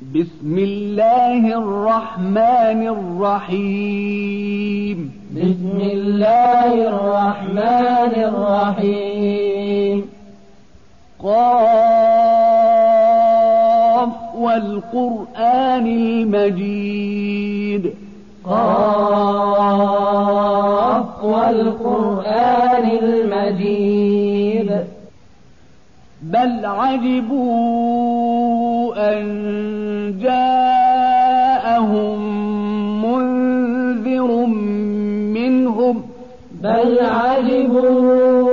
بسم الله الرحمن الرحيم. بسم الله الرحمن الرحيم. قاف والقرآن المجيد. قاف والقرآن المجيد. بل عجبوا أن جاءهم منذر منهم بل عجبوا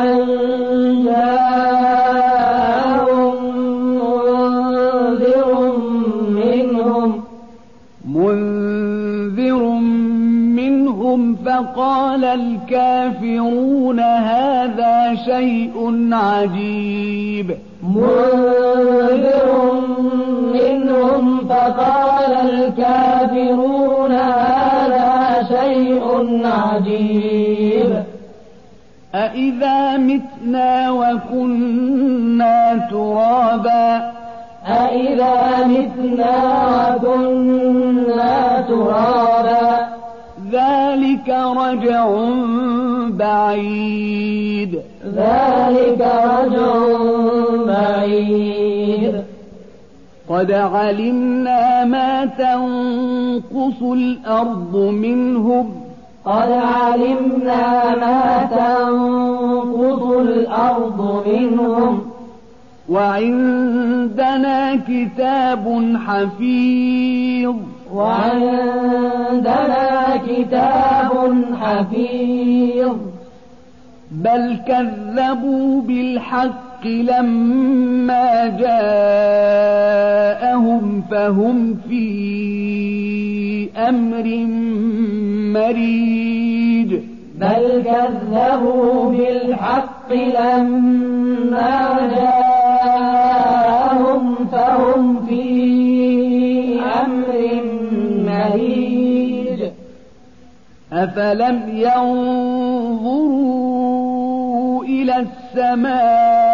أن جاءهم منذر منهم منذر منهم فقال الكافرون هذا شيء عجيب منذر فقال الكافرون هذا شيء عجيب. أإذا متنا وكنا ترابا أإذا متنا وكنا ترابا ذلك رجع بعيد ذلك رجع بعيد. قد علمنا ما تنقص الأرض منهم قد علمنا ما تنقص الأرض منهم وعندنا كتاب حفيظ وعندنا كتاب حفيظ بل كذبوا بالحق لما جاءهم فهم في أمر مريج. بل كذبوا بالحق لما جاءهم فهم في أمر مريج. أفلم ينظروا إلى السماء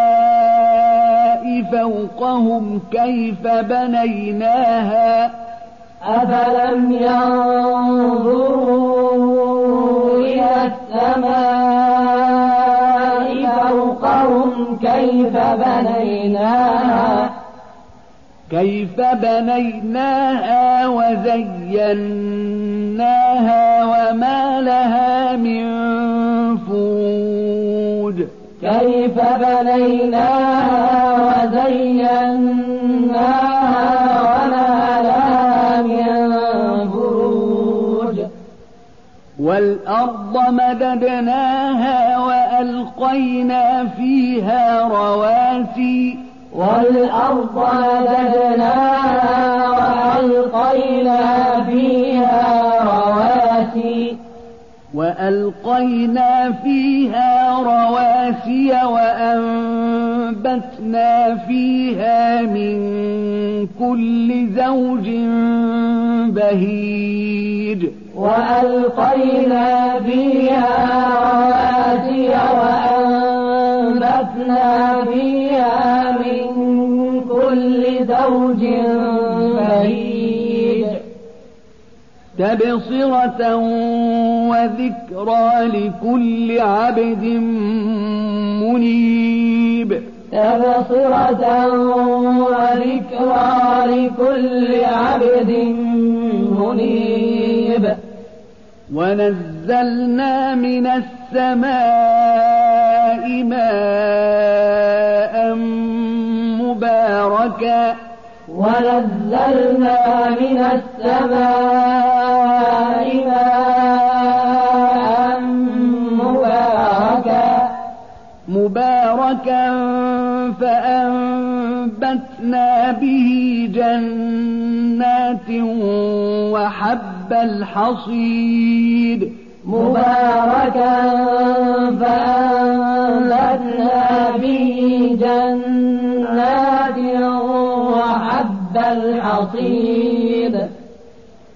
فوقهم كيف بنيناها أفلم ينظروا إلى السماء فوقهم كيف بنيناها كيف بنيناها وزيناها وما لها من بنيناها وزيناها وما لها من فروج والأرض مددناها وألقينا فيها رواسي والأرض مددناها وألقينا فيها وألقينا فيها رواسي وأنبتنا فيها من كل زوج بهيج. وألقينا فيها رواسي وأنبتنا فيها من كل زوج بهيج. تبصرة وذكرى لكل عبد منيب. تبصرة وذكرى لكل عبد منيب. ونزلنا من السماء ماء مباركا. ونزلنا من السماء ماء مباركا. مباركا فأنبتنا به جنات وحب الحصيد. مباركا فأنبتنا به جنات وحب الحصيد.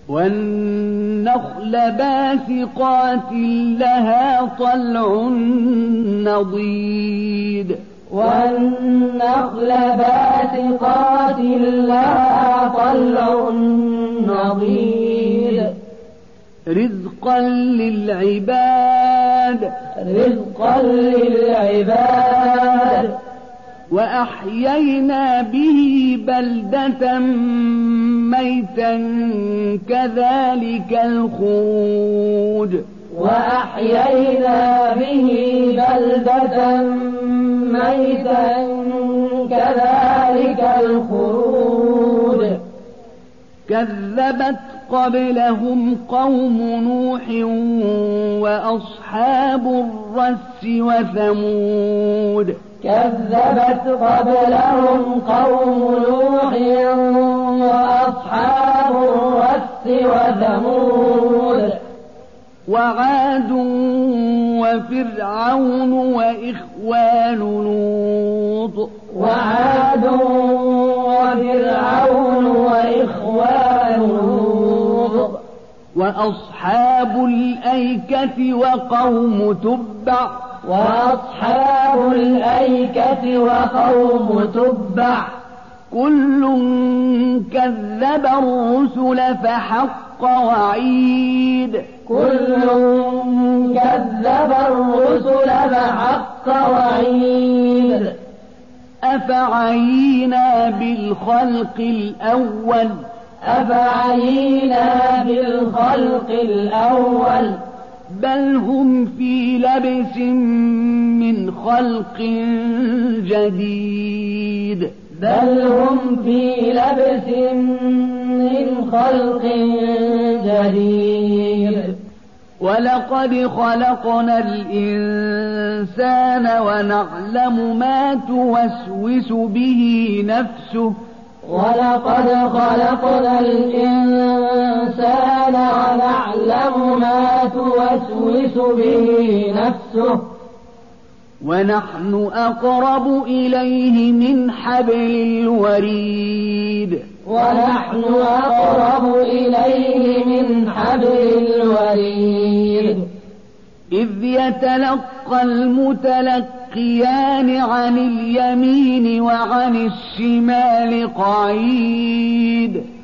والنخل باسقات لها طلع نضيد. والنخل باسقات لها حضيد رزقا للعباد. رزقا للعباد. وأحيينا به بلدة ميتا كذلك الخروج. وأحيينا به بلدة ميتا كذلك الخروج. كذبت قبلهم قوم نوح وأصحاب الرس وثمود. كذبت قبلهم قوم نوح وأصحاب الرس وثمود. وعاد وفرعون وإخوان لوط. وعاد وفرعون وإخوان لوط وأصحاب الأيكة وقوم تبع. وأصحاب الأيكة وقوم تبع. كل كذب الرسل فحق وعيد. كل كذب الرسل فحق وعيد. أفعينا بالخلق الأول؟ أفعينا بالخلق الأول. بل هم في لبس من خلق جديد. بل هم في لبس من خلق جديد. ولقد خلقنا الإنسان ونعلم ما توسوس به نفسه. ولقد خلقنا الإنسان ونعلم ما توسوس به نفسه. ونحن أقرب إليه من حبل الوريد. ونحن أقرب إليه من حبل الوريد. إذ يتلقى المتلقيان عن اليمين وعن الشمال قعيد.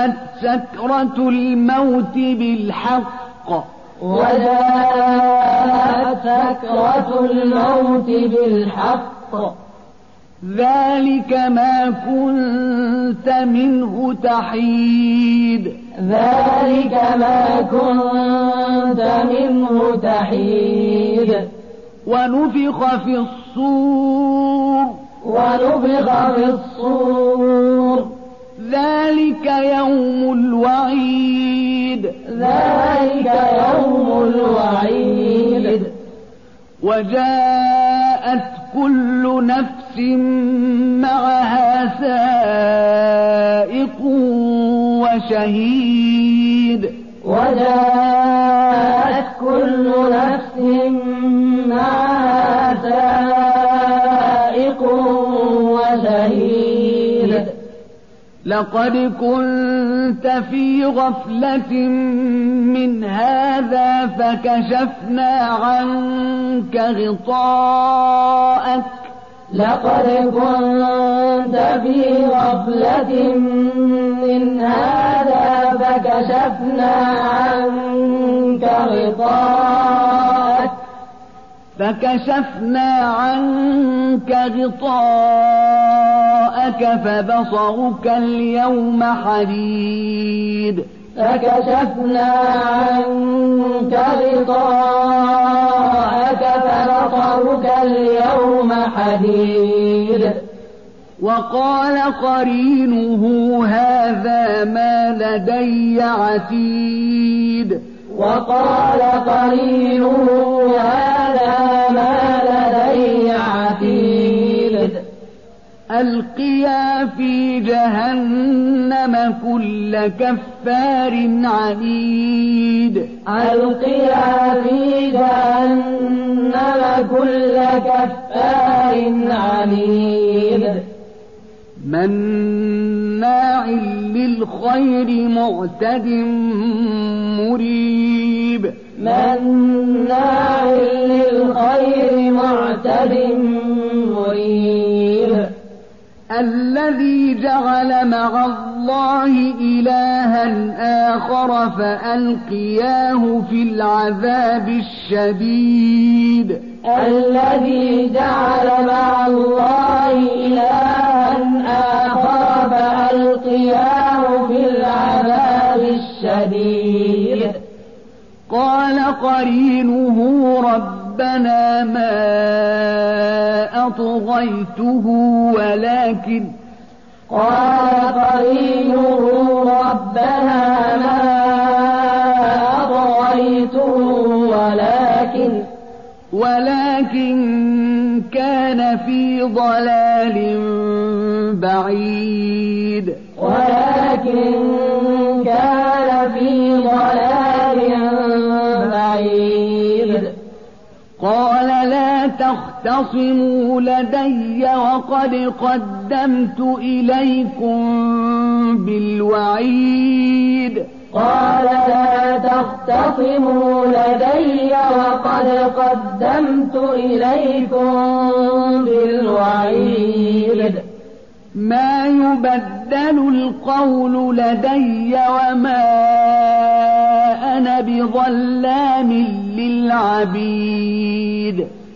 وجاءت سكرة الموت بالحق. وجاءت سكرة الموت بالحق. ذلك ما كنت منه تحيد. ذلك ما كنت منه تحيد. ونفخ في الصور. ونفخ في الصور. ذلك يوم الوعيد. ذلك يوم الوعيد. وجاءت كل نفس معها سائق وشهيد. وجاءت كل نفس معها لقد كنت في غفلة من هذا فكشفنا عنك غطاءك. لقد كنت في غفلة من هذا فكشفنا عنك غطاءك. فكشفنا عنك غطاءك. فبصرك اليوم حديد فكشفنا عنك غطاءك فبصرك اليوم حديد وقال قرينه هذا ما لدي عتيد وقال قرينه هذا ألقيا في جهنم جهنم كل كفار عنيد. ألقيا في جهنم كل كفار عنيد. مناع للخير معتد مريب. مناع للخير معتد مريب. الذي جعل مع الله إلها آخر فألقياه في العذاب الشديد. الذي جعل مع الله إلها آخر فألقياه في العذاب الشديد. قال قرينه ربنا ما أطغيته ولكن قال قرينه ربنا ما أطغيته ولكن ولكن كان في ضلال بعيد. ولكن تختصموا لدي وقد قدمت إليكم بالوعيد. قال لا تختصموا لدي وقد قدمت إليكم بالوعيد. ما يبدل القول لدي وما أنا بظلام للعبيد.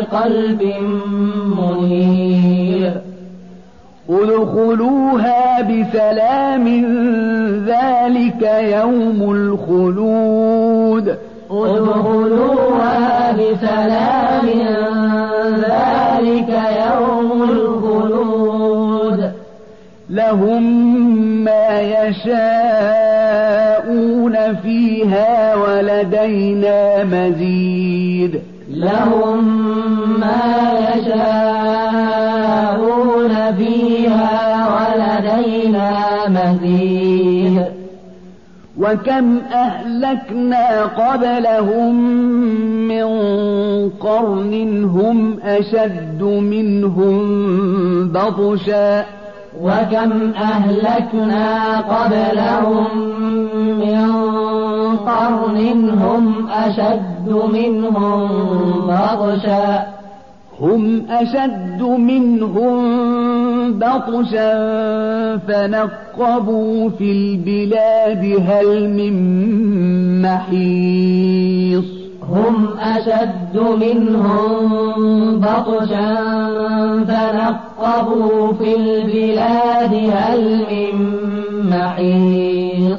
بقلب منيب ادخلوها بسلام ذلك يوم الخلود. ادخلوها بسلام ذلك يوم الخلود. لهم ما يشاءون فيها ولدينا مزيد. لهم يشاءون فيها ولدينا مزيد. وكم أهلكنا قبلهم من قرن هم أشد منهم بطشا. وكم أهلكنا قبلهم من قرن هم أشد منهم بطشا. هم أشد منهم بطشا فنقبوا في البلاد هل من محيص. هم أشد منهم بطشا فنقبوا في البلاد هل من محيص.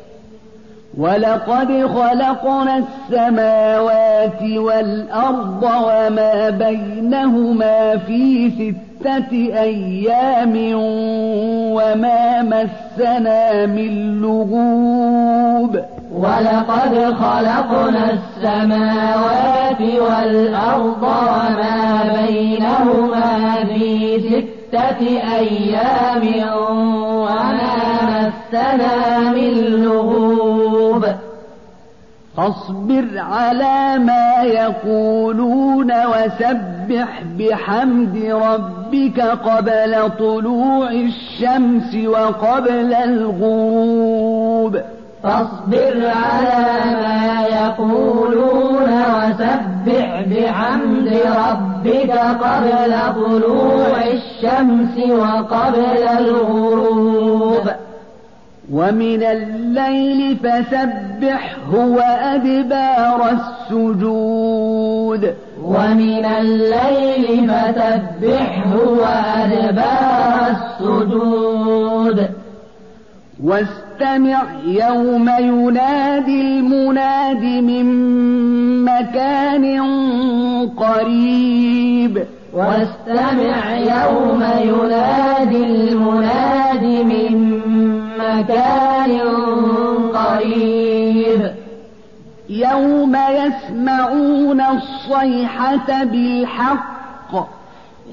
ولقد خلقنا السماوات والأرض وما بينهما في ستة أيام وما مسنا من لغوب ولقد خلقنا السماوات والأرض وما بينهما في ستة أيام وما مسنا من لغوب فاصبر على ما يقولون وسبح بحمد ربك قبل طلوع الشمس وقبل الغروب. فاصبر على ما يقولون وسبح بحمد ربك قبل طلوع الشمس وقبل الغروب. ومن الليل فسبحه وأدبار السجود. ومن الليل فسبحه وأدبار السجود. واستمع يوم ينادي المناد من مكان قريب. واستمع يوم ينادي المناد من مكان قريب. يوم يسمعون الصيحة بالحق.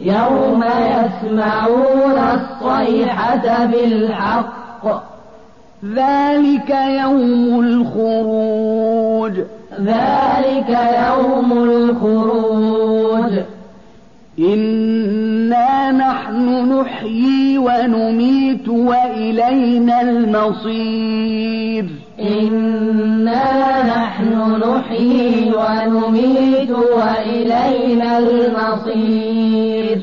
يوم يسمعون الصيحة بالحق. ذلك يوم الخروج. ذلك يوم الخروج. إنا نحن نحيي ونميت وإلينا المصير إنا نحن نحيي ونميت وإلينا المصير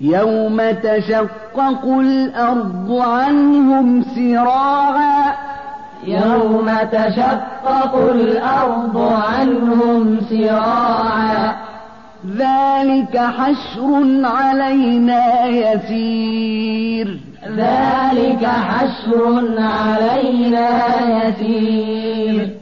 يوم تشقق الأرض عنهم سراعا يوم تشقق الأرض عنهم سراعا ذلك حشر علينا يسير. ذلك حشر علينا يسير.